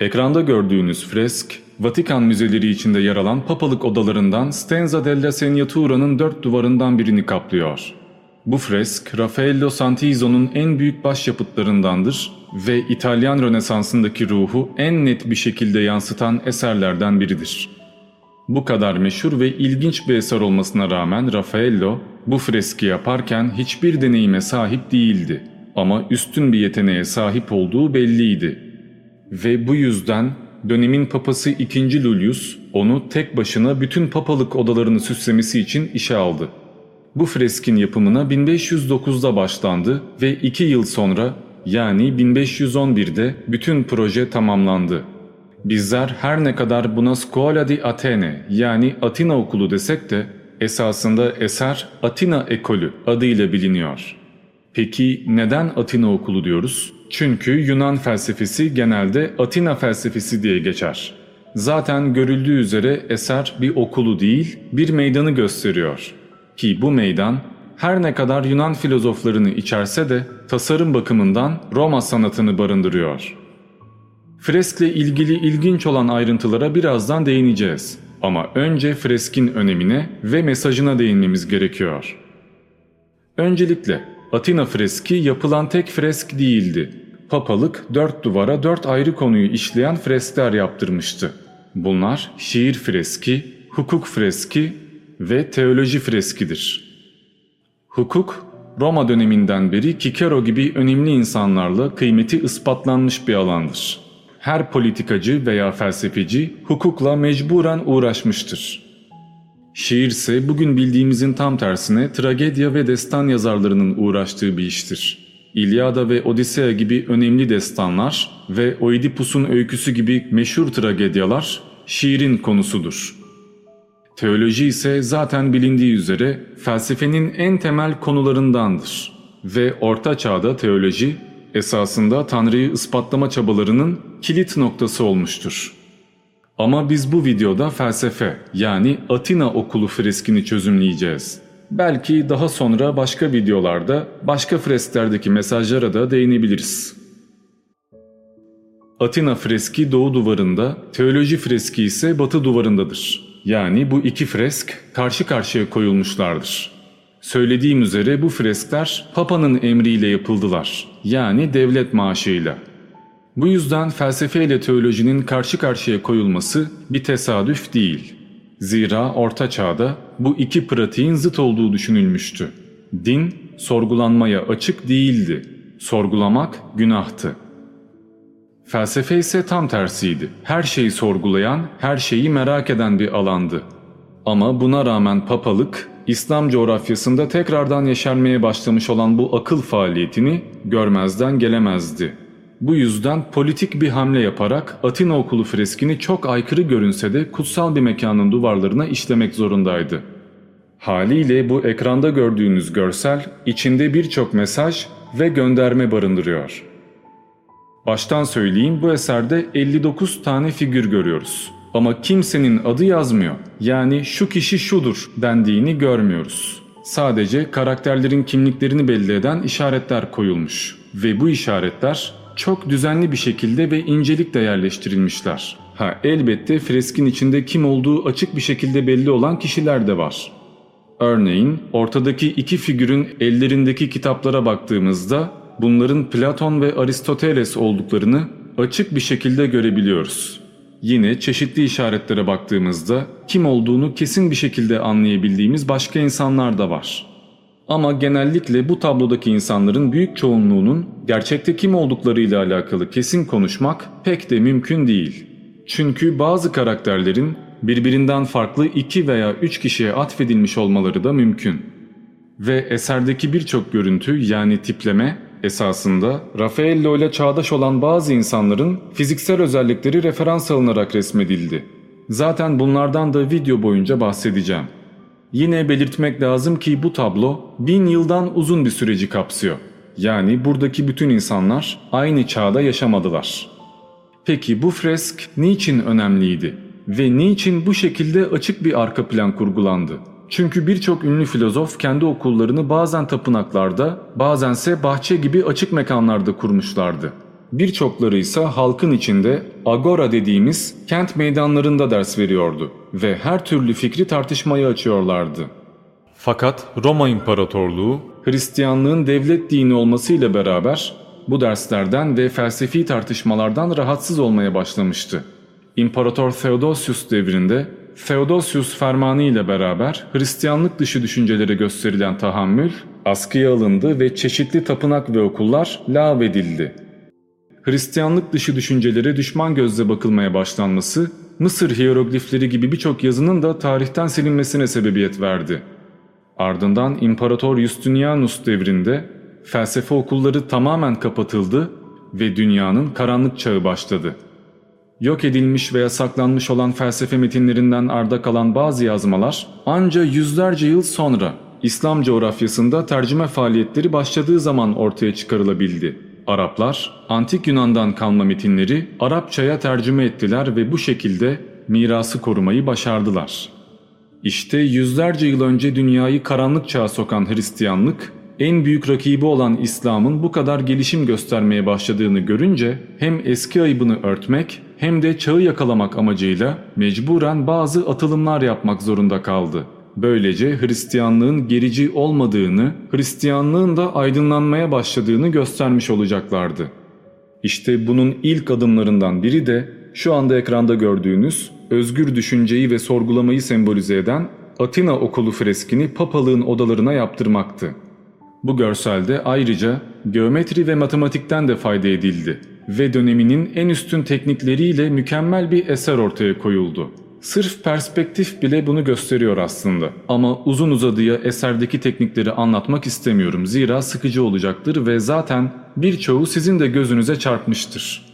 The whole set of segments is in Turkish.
Ekranda gördüğünüz fresk, Vatikan müzeleri içinde yer alan papalık odalarından Stenza della Segnatura'nın dört duvarından birini kaplıyor. Bu fresk, Raffaello Santizo'nun en büyük başyapıtlarındandır ve İtalyan Rönesansı'ndaki ruhu en net bir şekilde yansıtan eserlerden biridir. Bu kadar meşhur ve ilginç bir eser olmasına rağmen Raffaello bu freski yaparken hiçbir deneyime sahip değildi ama üstün bir yeteneğe sahip olduğu belliydi. Ve bu yüzden dönemin papası 2. Lulius onu tek başına bütün papalık odalarını süslemesi için işe aldı. Bu freskin yapımına 1509'da başlandı ve 2 yıl sonra yani 1511'de bütün proje tamamlandı. Bizler her ne kadar buna Scuola di Atene yani Atina okulu desek de esasında eser Atina ekolü adıyla biliniyor. Peki neden Atina okulu diyoruz? Çünkü Yunan felsefesi genelde Atina felsefesi diye geçer. Zaten görüldüğü üzere eser bir okulu değil, bir meydanı gösteriyor. Ki bu meydan her ne kadar Yunan filozoflarını içerse de tasarım bakımından Roma sanatını barındırıyor. Freskle ilgili ilginç olan ayrıntılara birazdan değineceğiz. Ama önce freskin önemine ve mesajına değinmemiz gerekiyor. Öncelikle Atina freski yapılan tek fresk değildi. Papalık dört duvara dört ayrı konuyu işleyen freskler yaptırmıştı. Bunlar şiir freski, hukuk freski ve teoloji freskidir. Hukuk, Roma döneminden beri Kikero gibi önemli insanlarla kıymeti ispatlanmış bir alandır. Her politikacı veya felsefeci hukukla mecburen uğraşmıştır. Şiir ise bugün bildiğimizin tam tersine tragedya ve destan yazarlarının uğraştığı bir iştir. İlyada ve Odisea gibi önemli destanlar ve Oidipus'un öyküsü gibi meşhur tragedyalar şiirin konusudur. Teoloji ise zaten bilindiği üzere felsefenin en temel konularındandır ve Orta Çağ'da teoloji esasında Tanrı'yı ispatlama çabalarının kilit noktası olmuştur. Ama biz bu videoda felsefe yani Atina okulu freskini çözümleyeceğiz. Belki daha sonra başka videolarda başka fresklerdeki mesajlara da değinebiliriz. Atina freski doğu duvarında, teoloji freski ise batı duvarındadır. Yani bu iki fresk karşı karşıya koyulmuşlardır. Söylediğim üzere bu freskler Papa'nın emriyle yapıldılar. Yani devlet maaşıyla. Bu yüzden felsefe ile teolojinin karşı karşıya koyulması bir tesadüf değil. Zira Orta Çağ'da bu iki pratiğin zıt olduğu düşünülmüştü. Din sorgulanmaya açık değildi. Sorgulamak günahtı. Felsefe ise tam tersiydi. Her şeyi sorgulayan, her şeyi merak eden bir alandı. Ama buna rağmen papalık, İslam coğrafyasında tekrardan yeşermeye başlamış olan bu akıl faaliyetini görmezden gelemezdi. Bu yüzden politik bir hamle yaparak Atina okulu freskini çok aykırı görünse de kutsal bir mekanın duvarlarına işlemek zorundaydı. Haliyle bu ekranda gördüğünüz görsel içinde birçok mesaj ve gönderme barındırıyor. Baştan söyleyeyim bu eserde 59 tane figür görüyoruz. Ama kimsenin adı yazmıyor. Yani şu kişi şudur dendiğini görmüyoruz. Sadece karakterlerin kimliklerini belli eden işaretler koyulmuş. Ve bu işaretler çok düzenli bir şekilde ve incelikle yerleştirilmişler. Ha elbette freskin içinde kim olduğu açık bir şekilde belli olan kişiler de var. Örneğin ortadaki iki figürün ellerindeki kitaplara baktığımızda bunların Platon ve Aristoteles olduklarını açık bir şekilde görebiliyoruz. Yine çeşitli işaretlere baktığımızda kim olduğunu kesin bir şekilde anlayabildiğimiz başka insanlar da var. Ama genellikle bu tablodaki insanların büyük çoğunluğunun gerçekte kim olduklarıyla alakalı kesin konuşmak pek de mümkün değil. Çünkü bazı karakterlerin birbirinden farklı iki veya üç kişiye atfedilmiş olmaları da mümkün. Ve eserdeki birçok görüntü yani tipleme esasında Raffaello ile çağdaş olan bazı insanların fiziksel özellikleri referans alınarak resmedildi. Zaten bunlardan da video boyunca bahsedeceğim. Yine belirtmek lazım ki bu tablo bin yıldan uzun bir süreci kapsıyor. Yani buradaki bütün insanlar aynı çağda yaşamadılar. Peki bu fresk niçin önemliydi? Ve niçin bu şekilde açık bir arka plan kurgulandı? Çünkü birçok ünlü filozof kendi okullarını bazen tapınaklarda, bazense bahçe gibi açık mekanlarda kurmuşlardı. Birçokları ise halkın içinde agora dediğimiz kent meydanlarında ders veriyordu ve her türlü fikri tartışmaya açıyorlardı. Fakat Roma İmparatorluğu Hristiyanlığın devlet dini olmasıyla beraber bu derslerden ve felsefi tartışmalardan rahatsız olmaya başlamıştı. İmparator Theodosius devrinde Theodosius fermanı ile beraber Hristiyanlık dışı düşüncelere gösterilen tahammül askıya alındı ve çeşitli tapınak ve okullar lağvedildi. Hristiyanlık dışı düşüncelere düşman gözle bakılmaya başlanması, Mısır hieroglifleri gibi birçok yazının da tarihten silinmesine sebebiyet verdi. Ardından İmparator Justinianus devrinde felsefe okulları tamamen kapatıldı ve dünyanın karanlık çağı başladı. Yok edilmiş veya saklanmış olan felsefe metinlerinden arda kalan bazı yazmalar ancak yüzlerce yıl sonra İslam coğrafyasında tercüme faaliyetleri başladığı zaman ortaya çıkarılabildi. Araplar, Antik Yunan'dan kalma metinleri Arapçaya tercüme ettiler ve bu şekilde mirası korumayı başardılar. İşte yüzlerce yıl önce dünyayı karanlık çağa sokan Hristiyanlık, en büyük rakibi olan İslam'ın bu kadar gelişim göstermeye başladığını görünce hem eski ayıbını örtmek hem de çağı yakalamak amacıyla mecburen bazı atılımlar yapmak zorunda kaldı. Böylece Hristiyanlığın gerici olmadığını, Hristiyanlığın da aydınlanmaya başladığını göstermiş olacaklardı. İşte bunun ilk adımlarından biri de şu anda ekranda gördüğünüz özgür düşünceyi ve sorgulamayı sembolize eden Atina okulu freskini papalığın odalarına yaptırmaktı. Bu görselde ayrıca geometri ve matematikten de fayda edildi ve döneminin en üstün teknikleriyle mükemmel bir eser ortaya koyuldu. Sırf perspektif bile bunu gösteriyor aslında. Ama uzun uzadıya eserdeki teknikleri anlatmak istemiyorum zira sıkıcı olacaktır ve zaten birçoğu sizin de gözünüze çarpmıştır.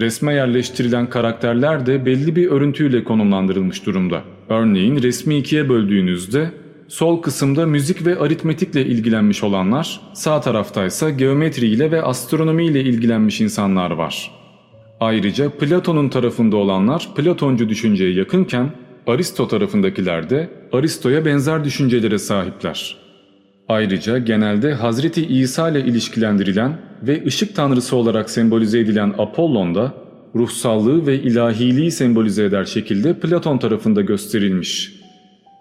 Resme yerleştirilen karakterler de belli bir örüntüyle konumlandırılmış durumda. Örneğin resmi ikiye böldüğünüzde sol kısımda müzik ve aritmetikle ilgilenmiş olanlar, sağ taraftaysa geometriyle ve astronomiyle ilgilenmiş insanlar var. Ayrıca Platon'un tarafında olanlar Platoncu düşünceye yakınken Aristo tarafındakiler de Aristo'ya benzer düşüncelere sahipler. Ayrıca genelde Hazreti İsa ile ilişkilendirilen ve ışık tanrısı olarak sembolize edilen Apollon da ruhsallığı ve ilahiliği sembolize eder şekilde Platon tarafında gösterilmiş.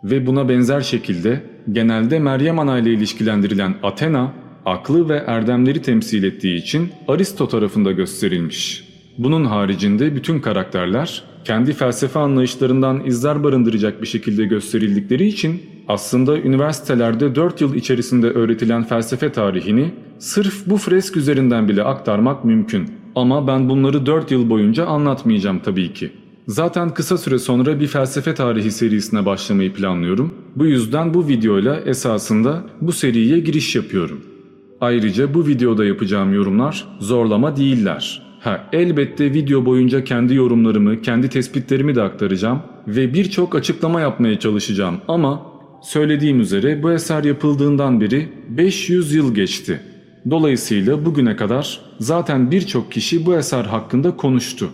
Ve buna benzer şekilde genelde Meryem Ana ile ilişkilendirilen Athena, aklı ve erdemleri temsil ettiği için Aristo tarafında gösterilmiş. Bunun haricinde bütün karakterler kendi felsefe anlayışlarından izler barındıracak bir şekilde gösterildikleri için aslında üniversitelerde 4 yıl içerisinde öğretilen felsefe tarihini sırf bu fresk üzerinden bile aktarmak mümkün. Ama ben bunları 4 yıl boyunca anlatmayacağım tabii ki. Zaten kısa süre sonra bir felsefe tarihi serisine başlamayı planlıyorum. Bu yüzden bu videoyla esasında bu seriye giriş yapıyorum. Ayrıca bu videoda yapacağım yorumlar zorlama değiller. Ha elbette video boyunca kendi yorumlarımı, kendi tespitlerimi de aktaracağım ve birçok açıklama yapmaya çalışacağım ama söylediğim üzere bu eser yapıldığından beri 500 yıl geçti. Dolayısıyla bugüne kadar zaten birçok kişi bu eser hakkında konuştu.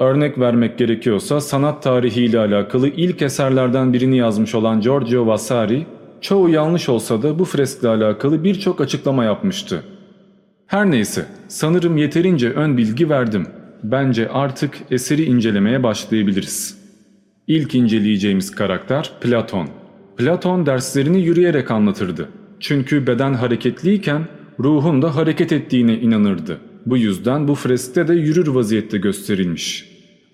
Örnek vermek gerekiyorsa sanat tarihi ile alakalı ilk eserlerden birini yazmış olan Giorgio Vasari, çoğu yanlış olsa da bu freskle alakalı birçok açıklama yapmıştı. Her neyse, sanırım yeterince ön bilgi verdim. Bence artık eseri incelemeye başlayabiliriz. İlk inceleyeceğimiz karakter Platon. Platon derslerini yürüyerek anlatırdı. Çünkü beden hareketliyken ruhun da hareket ettiğine inanırdı. Bu yüzden bu freskte de yürür vaziyette gösterilmiş.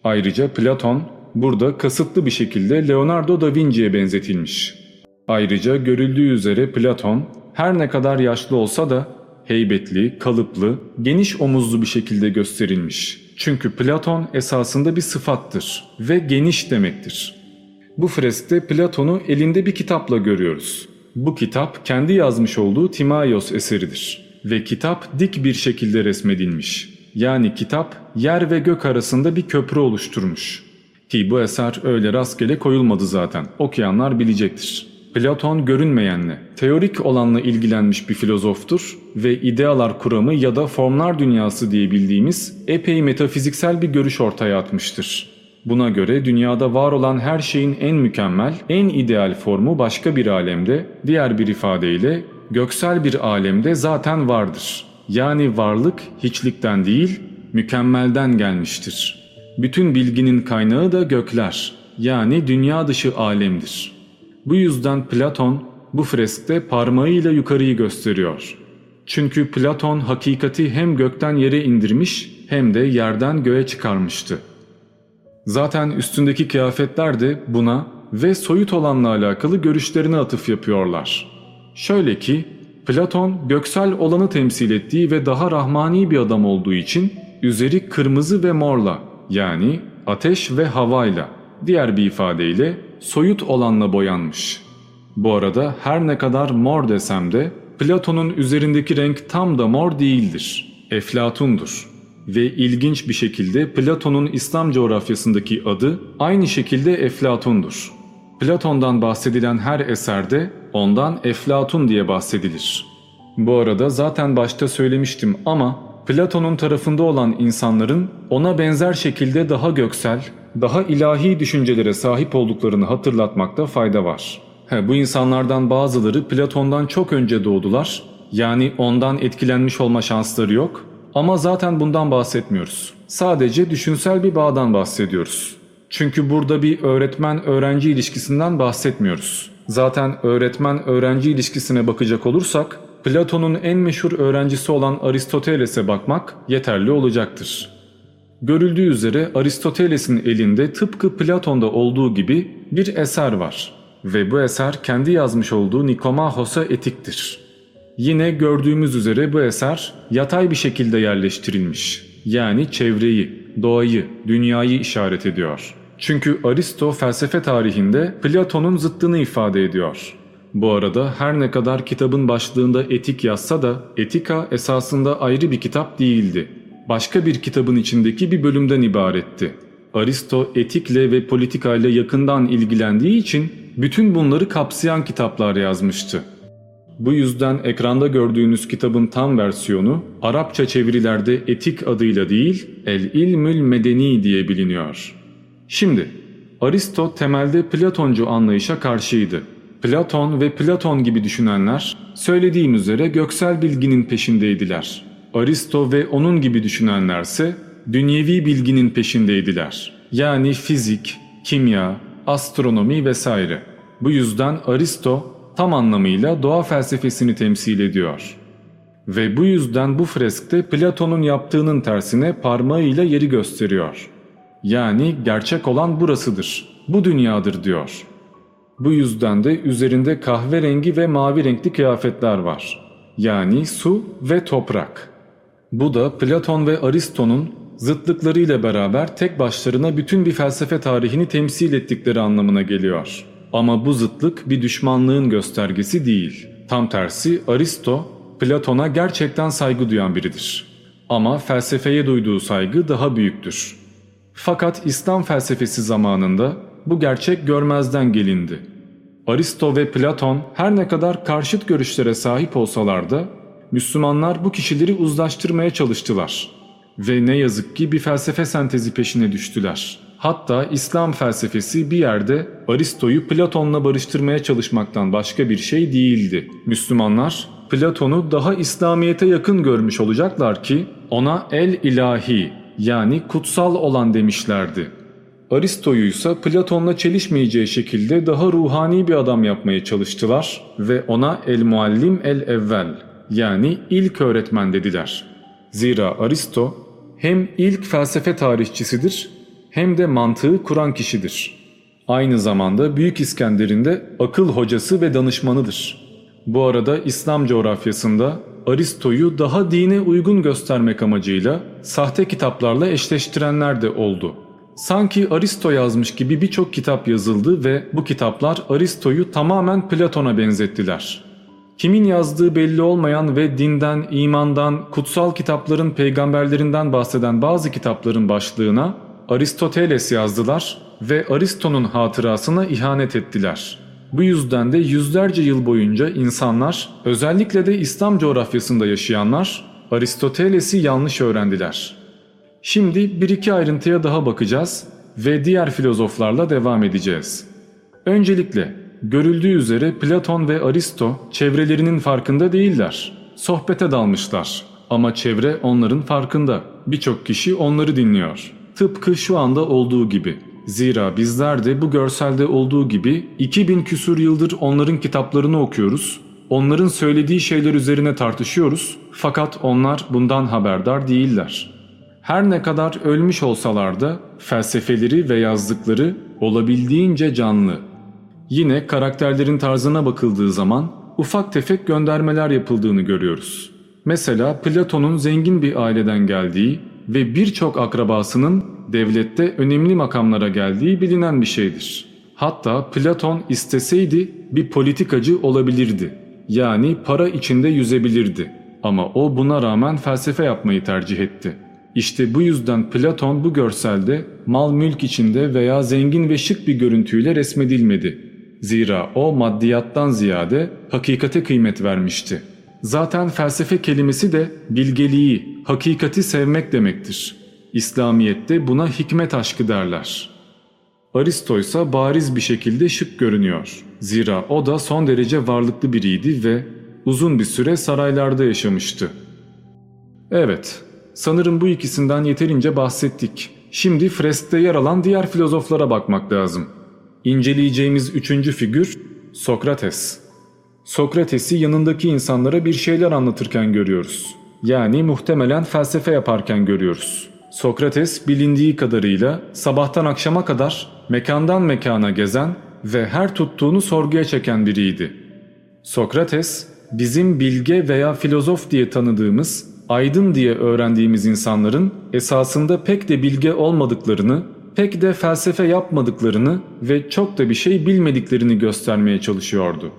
Ayrıca Platon burada kasıtlı bir şekilde Leonardo da Vinci'ye benzetilmiş. Ayrıca görüldüğü üzere Platon her ne kadar yaşlı olsa da heybetli, kalıplı, geniş omuzlu bir şekilde gösterilmiş. Çünkü Platon esasında bir sıfattır ve geniş demektir. Bu freskte Platon'u elinde bir kitapla görüyoruz. Bu kitap kendi yazmış olduğu Timaios eseridir ve kitap dik bir şekilde resmedilmiş. Yani kitap yer ve gök arasında bir köprü oluşturmuş. Ki bu eser öyle rastgele koyulmadı zaten. Okuyanlar bilecektir. Platon görünmeyenle, teorik olanla ilgilenmiş bir filozoftur ve idealar kuramı ya da formlar dünyası diye bildiğimiz epey metafiziksel bir görüş ortaya atmıştır. Buna göre dünyada var olan her şeyin en mükemmel, en ideal formu başka bir alemde, diğer bir ifadeyle göksel bir alemde zaten vardır. Yani varlık hiçlikten değil, mükemmelden gelmiştir. Bütün bilginin kaynağı da gökler, yani dünya dışı alemdir. Bu yüzden Platon bu freskte parmağıyla yukarıyı gösteriyor. Çünkü Platon hakikati hem gökten yere indirmiş hem de yerden göğe çıkarmıştı. Zaten üstündeki kıyafetler de buna ve soyut olanla alakalı görüşlerine atıf yapıyorlar. Şöyle ki Platon göksel olanı temsil ettiği ve daha rahmani bir adam olduğu için üzeri kırmızı ve morla yani ateş ve havayla diğer bir ifadeyle soyut olanla boyanmış. Bu arada her ne kadar mor desem de Platon'un üzerindeki renk tam da mor değildir. Eflatundur. Ve ilginç bir şekilde Platon'un İslam coğrafyasındaki adı aynı şekilde Eflatundur. Platon'dan bahsedilen her eserde ondan Eflatun diye bahsedilir. Bu arada zaten başta söylemiştim ama Platon'un tarafında olan insanların ona benzer şekilde daha göksel, daha ilahi düşüncelere sahip olduklarını hatırlatmakta fayda var. He, bu insanlardan bazıları Platon'dan çok önce doğdular. Yani ondan etkilenmiş olma şansları yok. Ama zaten bundan bahsetmiyoruz. Sadece düşünsel bir bağdan bahsediyoruz. Çünkü burada bir öğretmen-öğrenci ilişkisinden bahsetmiyoruz. Zaten öğretmen-öğrenci ilişkisine bakacak olursak Platon'un en meşhur öğrencisi olan Aristoteles'e bakmak yeterli olacaktır. Görüldüğü üzere Aristoteles'in elinde tıpkı Platon'da olduğu gibi bir eser var ve bu eser kendi yazmış olduğu Nikomahos'a etiktir. Yine gördüğümüz üzere bu eser yatay bir şekilde yerleştirilmiş. Yani çevreyi, doğayı, dünyayı işaret ediyor. Çünkü Aristo felsefe tarihinde Platon'un zıttını ifade ediyor. Bu arada her ne kadar kitabın başlığında etik yazsa da etika esasında ayrı bir kitap değildi. Başka bir kitabın içindeki bir bölümden ibaretti. Aristo etikle ve politikayla yakından ilgilendiği için bütün bunları kapsayan kitaplar yazmıştı. Bu yüzden ekranda gördüğünüz kitabın tam versiyonu Arapça çevirilerde etik adıyla değil El İlmül Medeni diye biliniyor. Şimdi Aristo temelde Platoncu anlayışa karşıydı. Platon ve Platon gibi düşünenler söylediğim üzere göksel bilginin peşindeydiler. Aristo ve onun gibi düşünenlerse dünyevi bilginin peşindeydiler. Yani fizik, kimya, astronomi vesaire. Bu yüzden Aristo tam anlamıyla doğa felsefesini temsil ediyor. Ve bu yüzden bu freskte Platon'un yaptığının tersine parmağıyla yeri gösteriyor. Yani gerçek olan burasıdır, bu dünyadır diyor. Bu yüzden de üzerinde kahverengi ve mavi renkli kıyafetler var. Yani su ve toprak. Bu da Platon ve Aristo'nun zıtlıklarıyla beraber tek başlarına bütün bir felsefe tarihini temsil ettikleri anlamına geliyor. Ama bu zıtlık bir düşmanlığın göstergesi değil. Tam tersi Aristo, Platon'a gerçekten saygı duyan biridir. Ama felsefeye duyduğu saygı daha büyüktür. Fakat İslam felsefesi zamanında bu gerçek görmezden gelindi. Aristo ve Platon her ne kadar karşıt görüşlere sahip olsalar da Müslümanlar bu kişileri uzlaştırmaya çalıştılar. Ve ne yazık ki bir felsefe sentezi peşine düştüler. Hatta İslam felsefesi bir yerde Aristo'yu Platon'la barıştırmaya çalışmaktan başka bir şey değildi. Müslümanlar Platon'u daha İslamiyet'e yakın görmüş olacaklar ki ona el ilahi yani kutsal olan demişlerdi. Aristo'yu ise Platon'la çelişmeyeceği şekilde daha ruhani bir adam yapmaya çalıştılar ve ona el muallim el evvel yani ilk öğretmen dediler. Zira Aristo hem ilk felsefe tarihçisidir hem de mantığı kuran kişidir. Aynı zamanda Büyük İskender'in de akıl hocası ve danışmanıdır. Bu arada İslam coğrafyasında Aristo'yu daha dine uygun göstermek amacıyla sahte kitaplarla eşleştirenler de oldu. Sanki Aristo yazmış gibi birçok kitap yazıldı ve bu kitaplar Aristo'yu tamamen Platon'a benzettiler. Kimin yazdığı belli olmayan ve dinden, imandan, kutsal kitapların peygamberlerinden bahseden bazı kitapların başlığına Aristoteles yazdılar ve Aristo'nun hatırasına ihanet ettiler. Bu yüzden de yüzlerce yıl boyunca insanlar, özellikle de İslam coğrafyasında yaşayanlar Aristoteles'i yanlış öğrendiler. Şimdi bir iki ayrıntıya daha bakacağız ve diğer filozoflarla devam edeceğiz. Öncelikle görüldüğü üzere Platon ve Aristo çevrelerinin farkında değiller. Sohbete dalmışlar. Ama çevre onların farkında. Birçok kişi onları dinliyor. Tıpkı şu anda olduğu gibi. Zira bizler de bu görselde olduğu gibi 2000 küsur yıldır onların kitaplarını okuyoruz. Onların söylediği şeyler üzerine tartışıyoruz fakat onlar bundan haberdar değiller. Her ne kadar ölmüş olsalar da felsefeleri ve yazdıkları olabildiğince canlı. Yine karakterlerin tarzına bakıldığı zaman ufak tefek göndermeler yapıldığını görüyoruz. Mesela Platon'un zengin bir aileden geldiği ve birçok akrabasının devlette önemli makamlara geldiği bilinen bir şeydir. Hatta Platon isteseydi bir politikacı olabilirdi. Yani para içinde yüzebilirdi. Ama o buna rağmen felsefe yapmayı tercih etti. İşte bu yüzden Platon bu görselde mal mülk içinde veya zengin ve şık bir görüntüyle resmedilmedi. Zira o maddiyattan ziyade hakikate kıymet vermişti. Zaten felsefe kelimesi de bilgeliği, hakikati sevmek demektir. İslamiyet'te buna hikmet aşkı derler. Aristo ise bariz bir şekilde şık görünüyor. Zira o da son derece varlıklı biriydi ve uzun bir süre saraylarda yaşamıştı. Evet, sanırım bu ikisinden yeterince bahsettik. Şimdi freskte yer alan diğer filozoflara bakmak lazım. İnceleyeceğimiz üçüncü figür Sokrates. Sokrates'i yanındaki insanlara bir şeyler anlatırken görüyoruz. Yani muhtemelen felsefe yaparken görüyoruz. Sokrates bilindiği kadarıyla sabahtan akşama kadar mekandan mekana gezen ve her tuttuğunu sorguya çeken biriydi. Sokrates bizim bilge veya filozof diye tanıdığımız, aydın diye öğrendiğimiz insanların esasında pek de bilge olmadıklarını, pek de felsefe yapmadıklarını ve çok da bir şey bilmediklerini göstermeye çalışıyordu.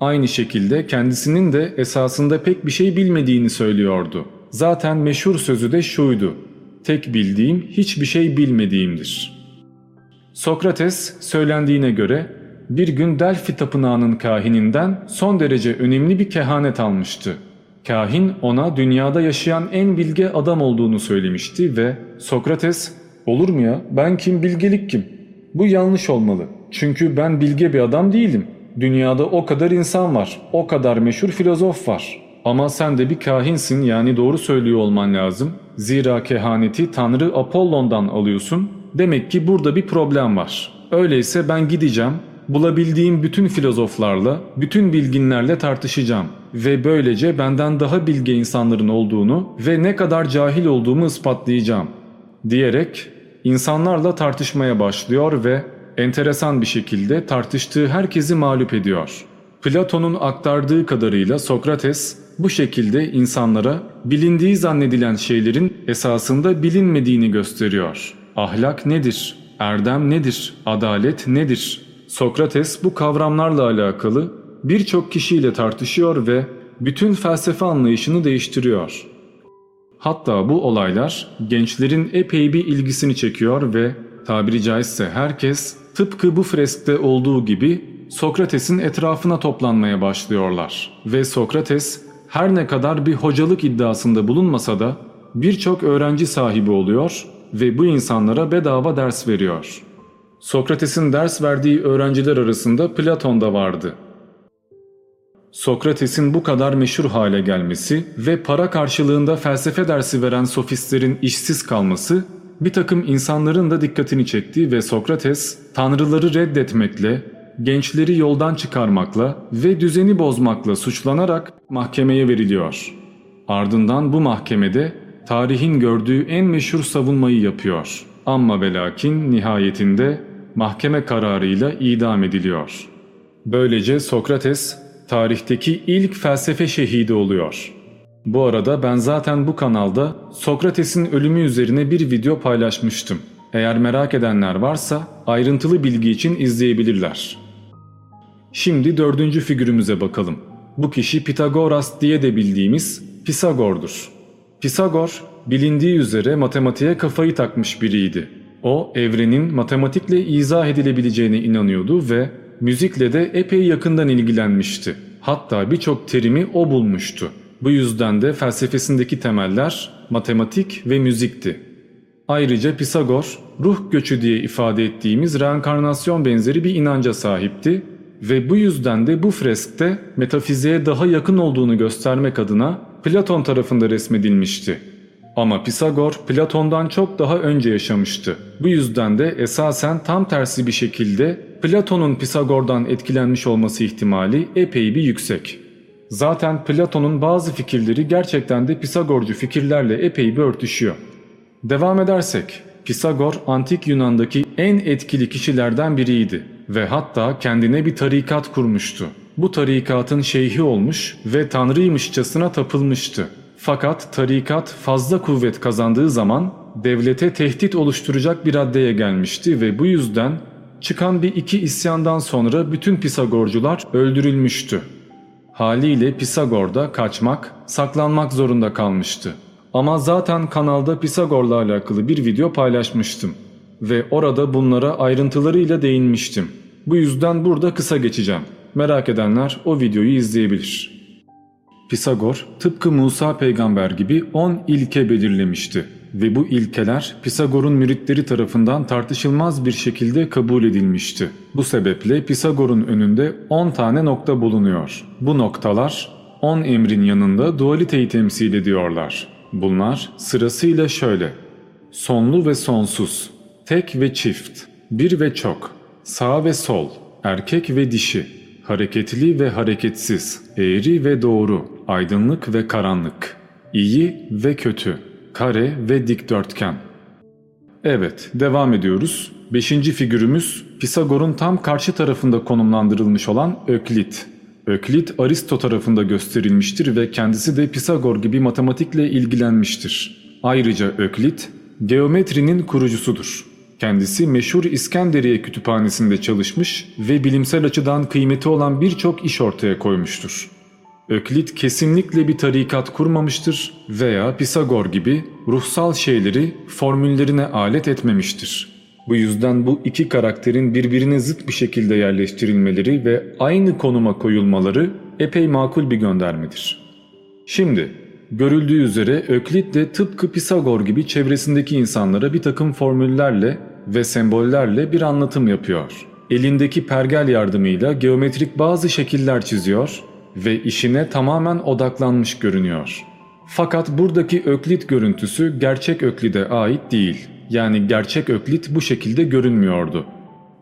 Aynı şekilde kendisinin de esasında pek bir şey bilmediğini söylüyordu. Zaten meşhur sözü de şuydu. Tek bildiğim hiçbir şey bilmediğimdir. Sokrates söylendiğine göre bir gün Delphi tapınağının kahininden son derece önemli bir kehanet almıştı. Kahin ona dünyada yaşayan en bilge adam olduğunu söylemişti ve Sokrates ''Olur mu ya ben kim bilgelik kim? Bu yanlış olmalı çünkü ben bilge bir adam değilim. Dünyada o kadar insan var, o kadar meşhur filozof var. Ama sen de bir kahinsin yani doğru söylüyor olman lazım. Zira kehaneti Tanrı Apollon'dan alıyorsun. Demek ki burada bir problem var. Öyleyse ben gideceğim, bulabildiğim bütün filozoflarla, bütün bilginlerle tartışacağım ve böylece benden daha bilge insanların olduğunu ve ne kadar cahil olduğumu ispatlayacağım diyerek insanlarla tartışmaya başlıyor ve enteresan bir şekilde tartıştığı herkesi mağlup ediyor. Platon'un aktardığı kadarıyla Sokrates bu şekilde insanlara bilindiği zannedilen şeylerin esasında bilinmediğini gösteriyor. Ahlak nedir? Erdem nedir? Adalet nedir? Sokrates bu kavramlarla alakalı birçok kişiyle tartışıyor ve bütün felsefe anlayışını değiştiriyor. Hatta bu olaylar gençlerin epey bir ilgisini çekiyor ve tabiri caizse herkes tıpkı bu freskte olduğu gibi Sokrates'in etrafına toplanmaya başlıyorlar. Ve Sokrates her ne kadar bir hocalık iddiasında bulunmasa da birçok öğrenci sahibi oluyor ve bu insanlara bedava ders veriyor. Sokrates'in ders verdiği öğrenciler arasında Platon da vardı. Sokrates'in bu kadar meşhur hale gelmesi ve para karşılığında felsefe dersi veren sofistlerin işsiz kalması bir takım insanların da dikkatini çekti ve Sokrates tanrıları reddetmekle, gençleri yoldan çıkarmakla ve düzeni bozmakla suçlanarak mahkemeye veriliyor. Ardından bu mahkemede tarihin gördüğü en meşhur savunmayı yapıyor. Amma ve lakin nihayetinde mahkeme kararıyla idam ediliyor. Böylece Sokrates tarihteki ilk felsefe şehidi oluyor. Bu arada ben zaten bu kanalda Sokrates'in ölümü üzerine bir video paylaşmıştım. Eğer merak edenler varsa ayrıntılı bilgi için izleyebilirler. Şimdi dördüncü figürümüze bakalım. Bu kişi Pitagoras diye de bildiğimiz Pisagor'dur. Pisagor bilindiği üzere matematiğe kafayı takmış biriydi. O evrenin matematikle izah edilebileceğine inanıyordu ve müzikle de epey yakından ilgilenmişti. Hatta birçok terimi o bulmuştu. Bu yüzden de felsefesindeki temeller matematik ve müzikti. Ayrıca Pisagor, ruh göçü diye ifade ettiğimiz reenkarnasyon benzeri bir inanca sahipti ve bu yüzden de bu freskte metafiziğe daha yakın olduğunu göstermek adına Platon tarafında resmedilmişti. Ama Pisagor Platon'dan çok daha önce yaşamıştı. Bu yüzden de esasen tam tersi bir şekilde Platon'un Pisagor'dan etkilenmiş olması ihtimali epey bir yüksek. Zaten Platon'un bazı fikirleri gerçekten de Pisagorcu fikirlerle epey bir örtüşüyor. Devam edersek, Pisagor antik Yunan'daki en etkili kişilerden biriydi ve hatta kendine bir tarikat kurmuştu. Bu tarikatın şeyhi olmuş ve tanrıymışçasına tapılmıştı. Fakat tarikat fazla kuvvet kazandığı zaman devlete tehdit oluşturacak bir raddeye gelmişti ve bu yüzden çıkan bir iki isyandan sonra bütün Pisagorcular öldürülmüştü. Haliyle Pisagor da kaçmak, saklanmak zorunda kalmıştı. Ama zaten kanalda Pisagor'la alakalı bir video paylaşmıştım ve orada bunlara ayrıntılarıyla değinmiştim. Bu yüzden burada kısa geçeceğim. Merak edenler o videoyu izleyebilir. Pisagor tıpkı Musa peygamber gibi 10 ilke belirlemişti ve bu ilkeler Pisagor'un müritleri tarafından tartışılmaz bir şekilde kabul edilmişti. Bu sebeple Pisagor'un önünde 10 tane nokta bulunuyor. Bu noktalar 10 emrin yanında dualiteyi temsil ediyorlar. Bunlar sırasıyla şöyle. Sonlu ve sonsuz, tek ve çift, bir ve çok, sağ ve sol, erkek ve dişi, hareketli ve hareketsiz, eğri ve doğru, aydınlık ve karanlık, iyi ve kötü, kare ve dikdörtgen. Evet, devam ediyoruz. Beşinci figürümüz Pisagor'un tam karşı tarafında konumlandırılmış olan Öklit. Öklit Aristo tarafında gösterilmiştir ve kendisi de Pisagor gibi matematikle ilgilenmiştir. Ayrıca Öklit, geometrinin kurucusudur. Kendisi meşhur İskenderiye kütüphanesinde çalışmış ve bilimsel açıdan kıymeti olan birçok iş ortaya koymuştur. Öklit kesinlikle bir tarikat kurmamıştır veya Pisagor gibi ruhsal şeyleri formüllerine alet etmemiştir. Bu yüzden bu iki karakterin birbirine zıt bir şekilde yerleştirilmeleri ve aynı konuma koyulmaları epey makul bir göndermedir. Şimdi görüldüğü üzere Öklit de tıpkı Pisagor gibi çevresindeki insanlara bir takım formüllerle ve sembollerle bir anlatım yapıyor. Elindeki pergel yardımıyla geometrik bazı şekiller çiziyor ve işine tamamen odaklanmış görünüyor. Fakat buradaki Öklit görüntüsü gerçek Öklit'e ait değil. Yani gerçek Öklit bu şekilde görünmüyordu.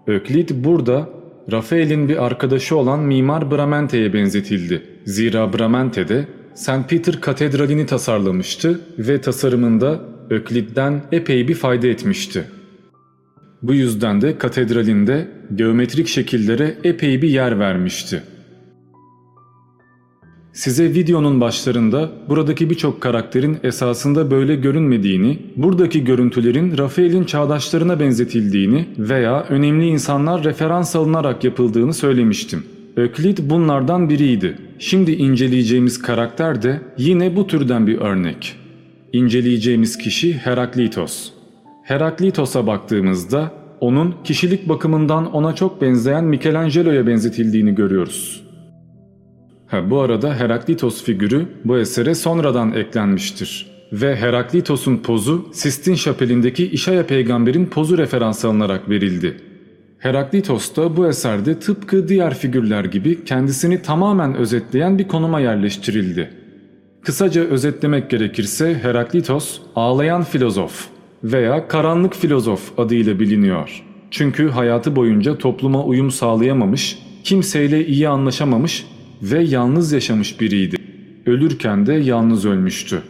Öklit burada Rafael'in bir arkadaşı olan Mimar Bramente'ye benzetildi. Zira Bramente de St. Peter Katedrali'ni tasarlamıştı ve tasarımında Öklit'ten epey bir fayda etmişti. Bu yüzden de katedralinde geometrik şekillere epey bir yer vermişti. Size videonun başlarında buradaki birçok karakterin esasında böyle görünmediğini, buradaki görüntülerin Rafael'in çağdaşlarına benzetildiğini veya önemli insanlar referans alınarak yapıldığını söylemiştim. Öklit bunlardan biriydi. Şimdi inceleyeceğimiz karakter de yine bu türden bir örnek. İnceleyeceğimiz kişi Heraklitos. Heraklitos'a baktığımızda onun kişilik bakımından ona çok benzeyen Michelangelo'ya benzetildiğini görüyoruz. Ha, bu arada Heraklitos figürü bu esere sonradan eklenmiştir. Ve Heraklitos'un pozu Sistin Şapeli'ndeki İşaya peygamberin pozu referans alınarak verildi. Heraklitos da bu eserde tıpkı diğer figürler gibi kendisini tamamen özetleyen bir konuma yerleştirildi. Kısaca özetlemek gerekirse Heraklitos ağlayan filozof veya karanlık filozof adıyla biliniyor. Çünkü hayatı boyunca topluma uyum sağlayamamış, kimseyle iyi anlaşamamış ve yalnız yaşamış biriydi. Ölürken de yalnız ölmüştü.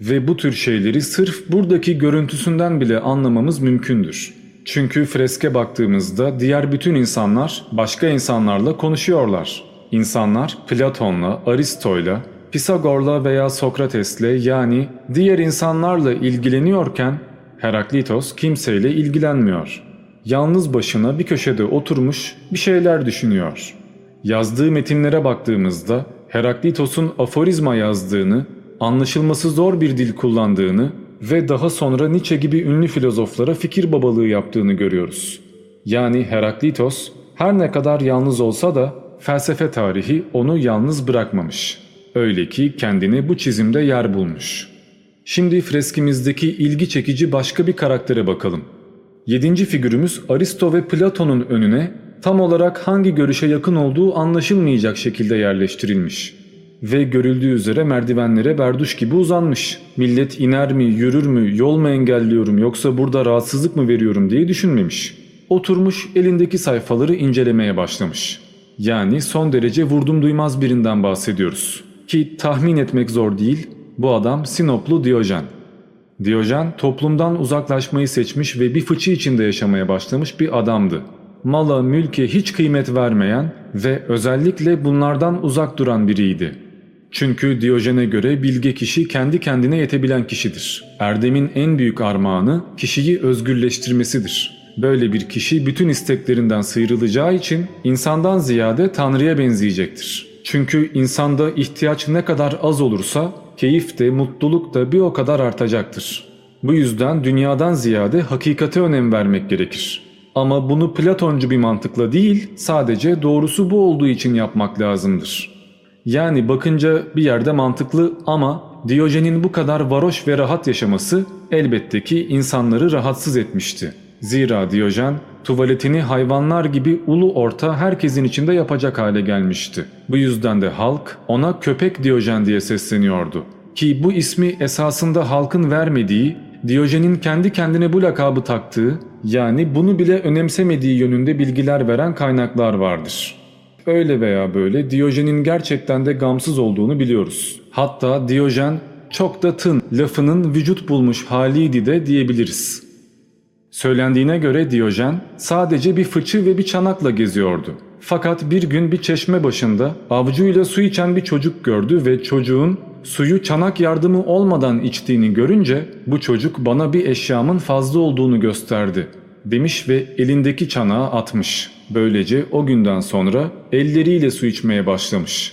Ve bu tür şeyleri sırf buradaki görüntüsünden bile anlamamız mümkündür. Çünkü freske baktığımızda diğer bütün insanlar başka insanlarla konuşuyorlar. İnsanlar Platon'la, Aristo'yla, Pisagor'la veya Sokrates'le yani diğer insanlarla ilgileniyorken Heraklitos kimseyle ilgilenmiyor. Yalnız başına bir köşede oturmuş bir şeyler düşünüyor. Yazdığı metinlere baktığımızda Heraklitos'un aforizma yazdığını, anlaşılması zor bir dil kullandığını ve daha sonra Nietzsche gibi ünlü filozoflara fikir babalığı yaptığını görüyoruz. Yani Heraklitos her ne kadar yalnız olsa da felsefe tarihi onu yalnız bırakmamış. Öyle ki kendini bu çizimde yer bulmuş. Şimdi freskimizdeki ilgi çekici başka bir karaktere bakalım. Yedinci figürümüz Aristo ve Platon'un önüne tam olarak hangi görüşe yakın olduğu anlaşılmayacak şekilde yerleştirilmiş. Ve görüldüğü üzere merdivenlere berduş gibi uzanmış. Millet iner mi, yürür mü, yol mu engelliyorum yoksa burada rahatsızlık mı veriyorum diye düşünmemiş. Oturmuş elindeki sayfaları incelemeye başlamış. Yani son derece vurdum duymaz birinden bahsediyoruz. Ki tahmin etmek zor değil, bu adam Sinoplu Diyojen. Diyojen toplumdan uzaklaşmayı seçmiş ve bir fıçı içinde yaşamaya başlamış bir adamdı. Mala, mülke hiç kıymet vermeyen ve özellikle bunlardan uzak duran biriydi. Çünkü Diyojen'e göre bilge kişi kendi kendine yetebilen kişidir. Erdem'in en büyük armağanı kişiyi özgürleştirmesidir. Böyle bir kişi bütün isteklerinden sıyrılacağı için insandan ziyade Tanrı'ya benzeyecektir. Çünkü insanda ihtiyaç ne kadar az olursa keyif de mutluluk da bir o kadar artacaktır. Bu yüzden dünyadan ziyade hakikate önem vermek gerekir. Ama bunu Platoncu bir mantıkla değil sadece doğrusu bu olduğu için yapmak lazımdır. Yani bakınca bir yerde mantıklı ama Diyojen'in bu kadar varoş ve rahat yaşaması elbette ki insanları rahatsız etmişti. Zira Diyojen tuvaletini hayvanlar gibi ulu orta herkesin içinde yapacak hale gelmişti. Bu yüzden de halk ona köpek Diyojen diye sesleniyordu. Ki bu ismi esasında halkın vermediği, Diyojen'in kendi kendine bu lakabı taktığı yani bunu bile önemsemediği yönünde bilgiler veren kaynaklar vardır. Öyle veya böyle Diyojen'in gerçekten de gamsız olduğunu biliyoruz. Hatta Diyojen çok da tın lafının vücut bulmuş haliydi de diyebiliriz. Söylendiğine göre Diyojen sadece bir fıçı ve bir çanakla geziyordu. Fakat bir gün bir çeşme başında avcuyla su içen bir çocuk gördü ve çocuğun suyu çanak yardımı olmadan içtiğini görünce bu çocuk bana bir eşyamın fazla olduğunu gösterdi demiş ve elindeki çanağı atmış. Böylece o günden sonra elleriyle su içmeye başlamış.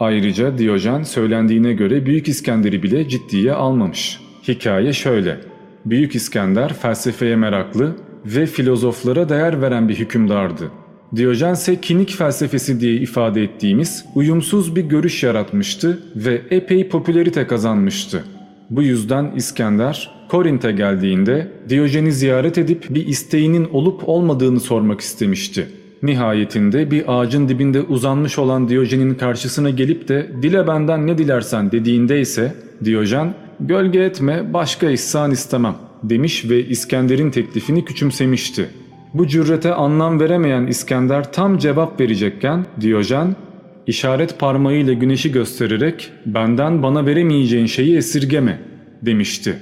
Ayrıca Diyojen söylendiğine göre Büyük İskender'i bile ciddiye almamış. Hikaye şöyle. Büyük İskender felsefeye meraklı ve filozoflara değer veren bir hükümdardı. Diyojen ise kinik felsefesi diye ifade ettiğimiz uyumsuz bir görüş yaratmıştı ve epey popülerite kazanmıştı. Bu yüzden İskender Korint'e geldiğinde Diyojen'i ziyaret edip bir isteğinin olup olmadığını sormak istemişti. Nihayetinde bir ağacın dibinde uzanmış olan Diyojen'in karşısına gelip de dile benden ne dilersen dediğinde ise Diyojen gölge etme başka ihsan istemem demiş ve İskender'in teklifini küçümsemişti. Bu cürete anlam veremeyen İskender tam cevap verecekken Diyojen işaret parmağıyla güneşi göstererek benden bana veremeyeceğin şeyi esirgeme demişti.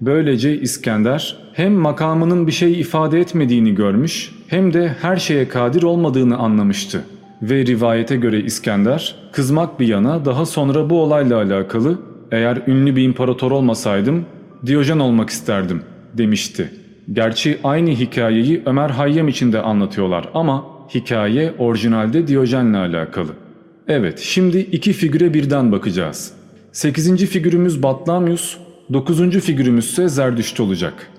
Böylece İskender hem makamının bir şey ifade etmediğini görmüş hem de her şeye kadir olmadığını anlamıştı. Ve rivayete göre İskender kızmak bir yana daha sonra bu olayla alakalı eğer ünlü bir imparator olmasaydım Diyojen olmak isterdim demişti. Gerçi aynı hikayeyi Ömer Hayyam için de anlatıyorlar ama hikaye orijinalde Diyojen'le alakalı. Evet şimdi iki figüre birden bakacağız. Sekizinci figürümüz Batlamyus, dokuzuncu figürümüz ise Zerdüşt olacak.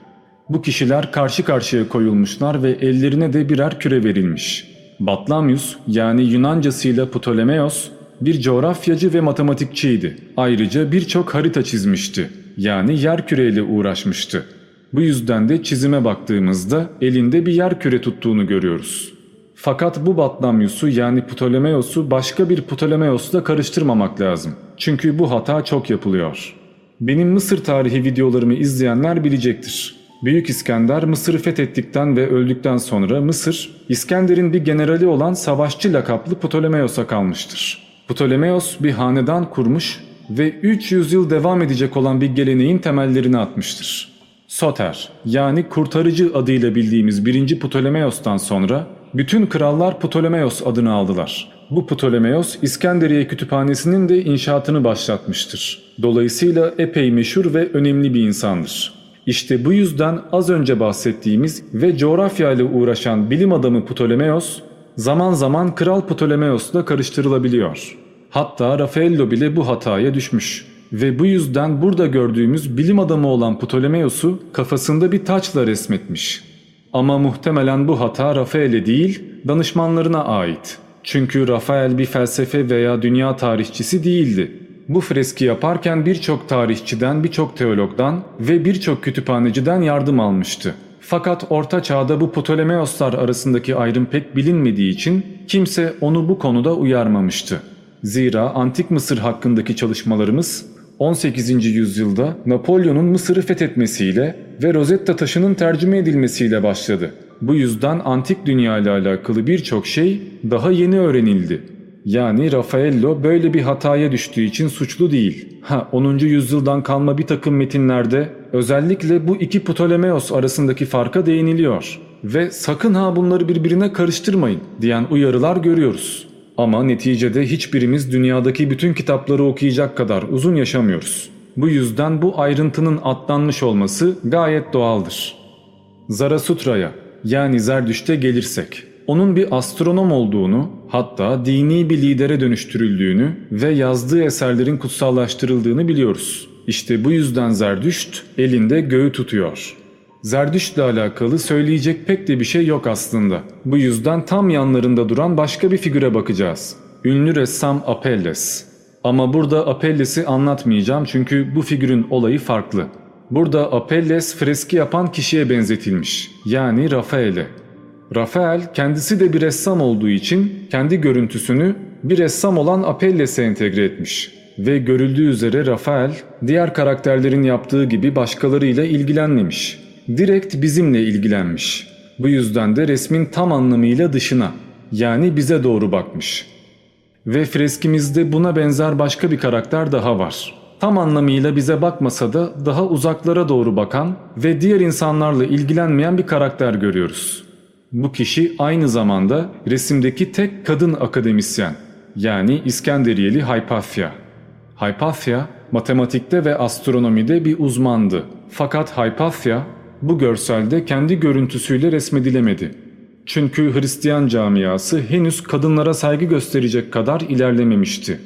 Bu kişiler karşı karşıya koyulmuşlar ve ellerine de birer küre verilmiş. Batlamyus yani Yunancasıyla Ptolemaios bir coğrafyacı ve matematikçiydi. Ayrıca birçok harita çizmişti. Yani yer küreyle uğraşmıştı. Bu yüzden de çizime baktığımızda elinde bir yer küre tuttuğunu görüyoruz. Fakat bu Batlamyus'u yani Ptolemaios'u başka bir Ptolemaios'la karıştırmamak lazım. Çünkü bu hata çok yapılıyor. Benim Mısır tarihi videolarımı izleyenler bilecektir. Büyük İskender Mısır'ı fethettikten ve öldükten sonra Mısır, İskender'in bir generali olan savaşçı lakaplı Ptolemaios'a kalmıştır. Ptolemaios bir hanedan kurmuş ve 300 yıl devam edecek olan bir geleneğin temellerini atmıştır. Soter yani kurtarıcı adıyla bildiğimiz 1. Ptolemaios'tan sonra bütün krallar Ptolemaios adını aldılar. Bu Ptolemaios İskenderiye Kütüphanesi'nin de inşaatını başlatmıştır. Dolayısıyla epey meşhur ve önemli bir insandır. İşte bu yüzden az önce bahsettiğimiz ve coğrafya ile uğraşan bilim adamı Ptolemaios zaman zaman Kral Ptolemaios'la karıştırılabiliyor. Hatta Raffaello bile bu hataya düşmüş. Ve bu yüzden burada gördüğümüz bilim adamı olan Ptolemaios'u kafasında bir taçla resmetmiş. Ama muhtemelen bu hata Rafael'e değil danışmanlarına ait. Çünkü Rafael bir felsefe veya dünya tarihçisi değildi. Bu freski yaparken birçok tarihçiden, birçok teologdan ve birçok kütüphaneciden yardım almıştı. Fakat orta çağda bu Ptolemaioslar arasındaki ayrım pek bilinmediği için kimse onu bu konuda uyarmamıştı. Zira Antik Mısır hakkındaki çalışmalarımız 18. yüzyılda Napolyon'un Mısır'ı fethetmesiyle ve Rosetta taşının tercüme edilmesiyle başladı. Bu yüzden antik dünya ile alakalı birçok şey daha yeni öğrenildi. Yani Raffaello böyle bir hataya düştüğü için suçlu değil. Ha 10. yüzyıldan kalma bir takım metinlerde özellikle bu iki Ptolemeos arasındaki farka değiniliyor. Ve sakın ha bunları birbirine karıştırmayın diyen uyarılar görüyoruz. Ama neticede hiçbirimiz dünyadaki bütün kitapları okuyacak kadar uzun yaşamıyoruz. Bu yüzden bu ayrıntının atlanmış olması gayet doğaldır. Zarasutra'ya yani Zerdüşt'e gelirsek, onun bir astronom olduğunu, hatta dini bir lidere dönüştürüldüğünü ve yazdığı eserlerin kutsallaştırıldığını biliyoruz. İşte bu yüzden Zerdüşt elinde göğü tutuyor. Zerdüşt'le alakalı söyleyecek pek de bir şey yok aslında. Bu yüzden tam yanlarında duran başka bir figüre bakacağız. Ünlü ressam Apelles. Ama burada Apelles'i anlatmayacağım çünkü bu figürün olayı farklı. Burada Apelles freski yapan kişiye benzetilmiş. Yani Rafael'e. Rafael kendisi de bir ressam olduğu için kendi görüntüsünü bir ressam olan Apelles'e entegre etmiş. Ve görüldüğü üzere Rafael diğer karakterlerin yaptığı gibi başkalarıyla ilgilenmemiş. Direkt bizimle ilgilenmiş. Bu yüzden de resmin tam anlamıyla dışına yani bize doğru bakmış. Ve freskimizde buna benzer başka bir karakter daha var. Tam anlamıyla bize bakmasa da daha uzaklara doğru bakan ve diğer insanlarla ilgilenmeyen bir karakter görüyoruz. Bu kişi aynı zamanda resimdeki tek kadın akademisyen yani İskenderiyeli Hypatia. Hypatia matematikte ve astronomide bir uzmandı. Fakat Hypatia bu görselde kendi görüntüsüyle resmedilemedi. Çünkü Hristiyan camiası henüz kadınlara saygı gösterecek kadar ilerlememişti.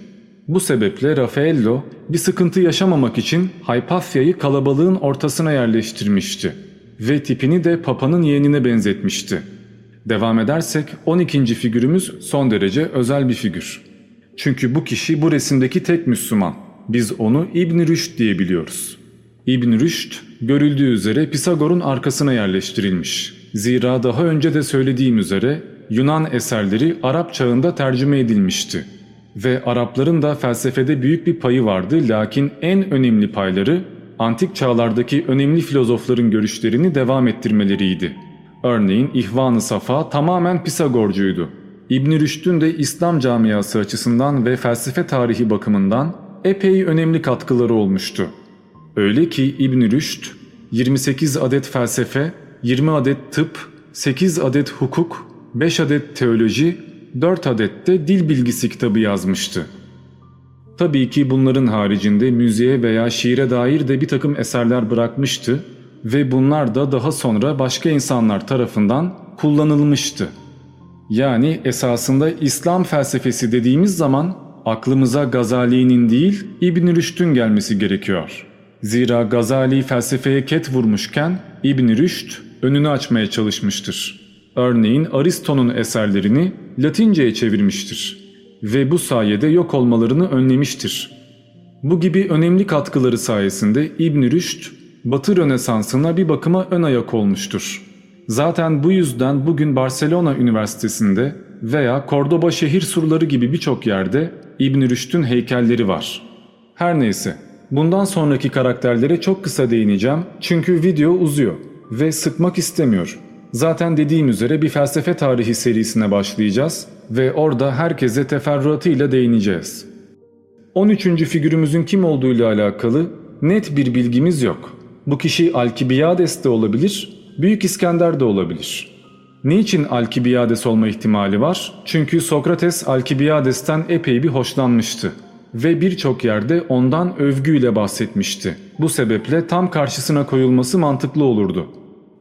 Bu sebeple Raffaello bir sıkıntı yaşamamak için Hypathia'yı kalabalığın ortasına yerleştirmişti ve tipini de Papa'nın yeğenine benzetmişti. Devam edersek 12. figürümüz son derece özel bir figür. Çünkü bu kişi bu resimdeki tek Müslüman. Biz onu İbn Rüşd diye biliyoruz. İbn Rüşd görüldüğü üzere Pisagor'un arkasına yerleştirilmiş. Zira daha önce de söylediğim üzere Yunan eserleri Arap çağında tercüme edilmişti. Ve Arapların da felsefede büyük bir payı vardı lakin en önemli payları antik çağlardaki önemli filozofların görüşlerini devam ettirmeleriydi. Örneğin İhvan-ı Safa tamamen Pisagorcuydu. İbn Rüşd'ün de İslam camiası açısından ve felsefe tarihi bakımından epey önemli katkıları olmuştu. Öyle ki İbn Rüşd 28 adet felsefe, 20 adet tıp, 8 adet hukuk, 5 adet teoloji, 4 adet de dil bilgisi kitabı yazmıştı. Tabii ki bunların haricinde müziğe veya şiire dair de bir takım eserler bırakmıştı ve bunlar da daha sonra başka insanlar tarafından kullanılmıştı. Yani esasında İslam felsefesi dediğimiz zaman aklımıza Gazali'nin değil İbn Rüşd'ün gelmesi gerekiyor. Zira Gazali felsefeye ket vurmuşken İbn Rüşd önünü açmaya çalışmıştır. Örneğin Aristo'nun eserlerini Latince'ye çevirmiştir ve bu sayede yok olmalarını önlemiştir. Bu gibi önemli katkıları sayesinde İbn Rüşd Batı Rönesansı'na bir bakıma ön ayak olmuştur. Zaten bu yüzden bugün Barcelona Üniversitesi'nde veya Cordoba şehir surları gibi birçok yerde İbn Rüşd'ün heykelleri var. Her neyse, bundan sonraki karakterlere çok kısa değineceğim çünkü video uzuyor ve sıkmak istemiyor. Zaten dediğim üzere bir felsefe tarihi serisine başlayacağız ve orada herkese teferruatıyla değineceğiz. 13. figürümüzün kim olduğuyla alakalı net bir bilgimiz yok. Bu kişi Alkibiades de olabilir, Büyük İskender de olabilir. Niçin Alkibiades olma ihtimali var? Çünkü Sokrates Alkibiades'ten epey bir hoşlanmıştı ve birçok yerde ondan övgüyle bahsetmişti. Bu sebeple tam karşısına koyulması mantıklı olurdu.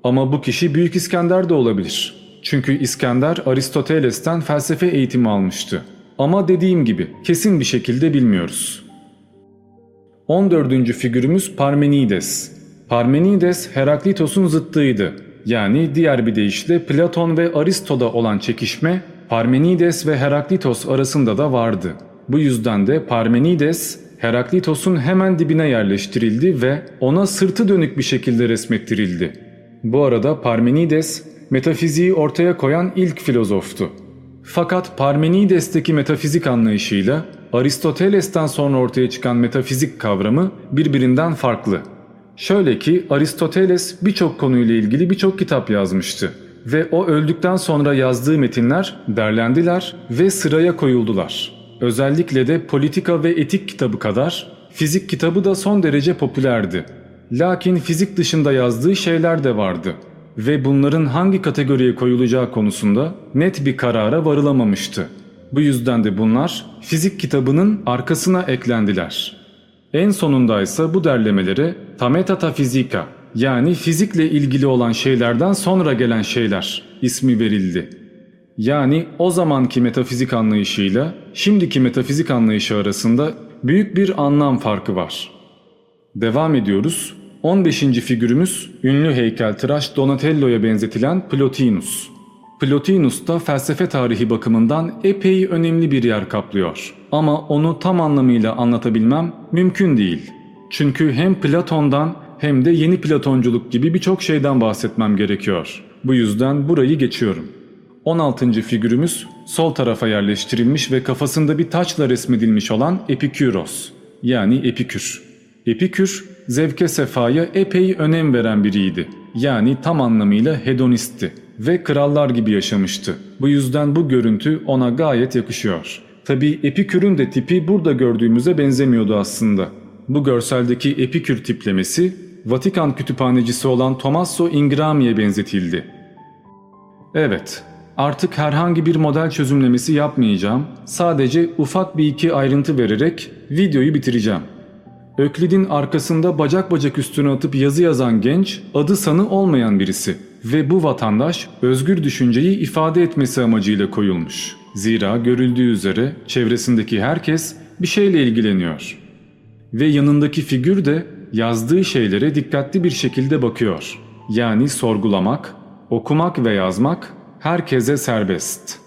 Ama bu kişi Büyük İskender de olabilir. Çünkü İskender Aristoteles'ten felsefe eğitimi almıştı. Ama dediğim gibi kesin bir şekilde bilmiyoruz. 14. figürümüz Parmenides. Parmenides Heraklitos'un zıttıydı. Yani diğer bir deyişle Platon ve Aristo'da olan çekişme Parmenides ve Heraklitos arasında da vardı. Bu yüzden de Parmenides Heraklitos'un hemen dibine yerleştirildi ve ona sırtı dönük bir şekilde resmettirildi. Bu arada Parmenides metafiziği ortaya koyan ilk filozoftu. Fakat Parmenides'teki metafizik anlayışıyla Aristoteles'ten sonra ortaya çıkan metafizik kavramı birbirinden farklı. Şöyle ki Aristoteles birçok konuyla ilgili birçok kitap yazmıştı ve o öldükten sonra yazdığı metinler derlendiler ve sıraya koyuldular. Özellikle de politika ve etik kitabı kadar fizik kitabı da son derece popülerdi. Lakin fizik dışında yazdığı şeyler de vardı ve bunların hangi kategoriye koyulacağı konusunda net bir karara varılamamıştı. Bu yüzden de bunlar fizik kitabının arkasına eklendiler. En sonunda ise bu derlemelere Tametata Fizika yani fizikle ilgili olan şeylerden sonra gelen şeyler ismi verildi. Yani o zamanki metafizik anlayışıyla şimdiki metafizik anlayışı arasında büyük bir anlam farkı var. Devam ediyoruz. 15. figürümüz ünlü heykeltıraş Donatello'ya benzetilen Plotinus. Plotinus da felsefe tarihi bakımından epey önemli bir yer kaplıyor. Ama onu tam anlamıyla anlatabilmem mümkün değil. Çünkü hem Platon'dan hem de yeni Platonculuk gibi birçok şeyden bahsetmem gerekiyor. Bu yüzden burayı geçiyorum. 16. figürümüz sol tarafa yerleştirilmiş ve kafasında bir taçla resmedilmiş olan Epiküros yani Epikür. Epikür zevke sefaya epey önem veren biriydi. Yani tam anlamıyla hedonistti ve krallar gibi yaşamıştı. Bu yüzden bu görüntü ona gayet yakışıyor. Tabi Epikür'ün de tipi burada gördüğümüze benzemiyordu aslında. Bu görseldeki Epikür tiplemesi Vatikan kütüphanecisi olan Tommaso Ingrami'ye benzetildi. Evet, artık herhangi bir model çözümlemesi yapmayacağım. Sadece ufak bir iki ayrıntı vererek videoyu bitireceğim. Öklid'in arkasında bacak bacak üstüne atıp yazı yazan genç adı sanı olmayan birisi ve bu vatandaş özgür düşünceyi ifade etmesi amacıyla koyulmuş. Zira görüldüğü üzere çevresindeki herkes bir şeyle ilgileniyor. Ve yanındaki figür de yazdığı şeylere dikkatli bir şekilde bakıyor. Yani sorgulamak, okumak ve yazmak herkese serbest.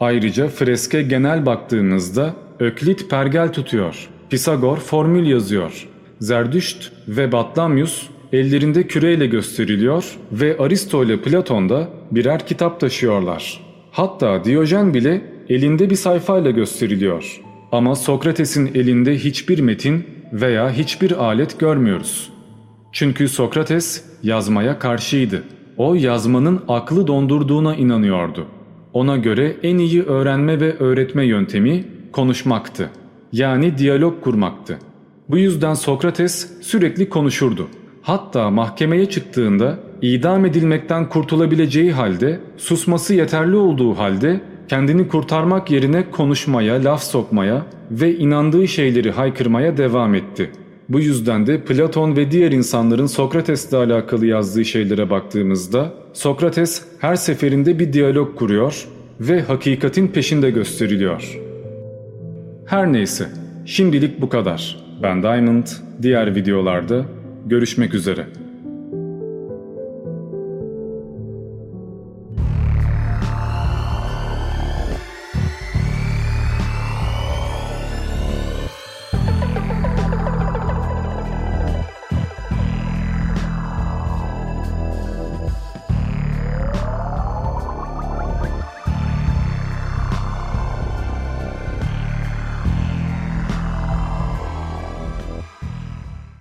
Ayrıca freske genel baktığınızda Öklit pergel tutuyor. Pisagor formül yazıyor. Zerdüşt ve Batlamyus ellerinde küreyle gösteriliyor ve Aristo ile Platon da birer kitap taşıyorlar. Hatta Diyojen bile elinde bir sayfayla gösteriliyor. Ama Sokrates'in elinde hiçbir metin veya hiçbir alet görmüyoruz. Çünkü Sokrates yazmaya karşıydı. O yazmanın aklı dondurduğuna inanıyordu. Ona göre en iyi öğrenme ve öğretme yöntemi konuşmaktı. Yani diyalog kurmaktı. Bu yüzden Sokrates sürekli konuşurdu. Hatta mahkemeye çıktığında idam edilmekten kurtulabileceği halde susması yeterli olduğu halde kendini kurtarmak yerine konuşmaya, laf sokmaya ve inandığı şeyleri haykırmaya devam etti. Bu yüzden de Platon ve diğer insanların Sokrates'le alakalı yazdığı şeylere baktığımızda Sokrates her seferinde bir diyalog kuruyor ve hakikatin peşinde gösteriliyor. Her neyse, şimdilik bu kadar. Ben Diamond, diğer videolarda görüşmek üzere.